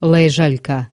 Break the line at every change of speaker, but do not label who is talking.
лежалька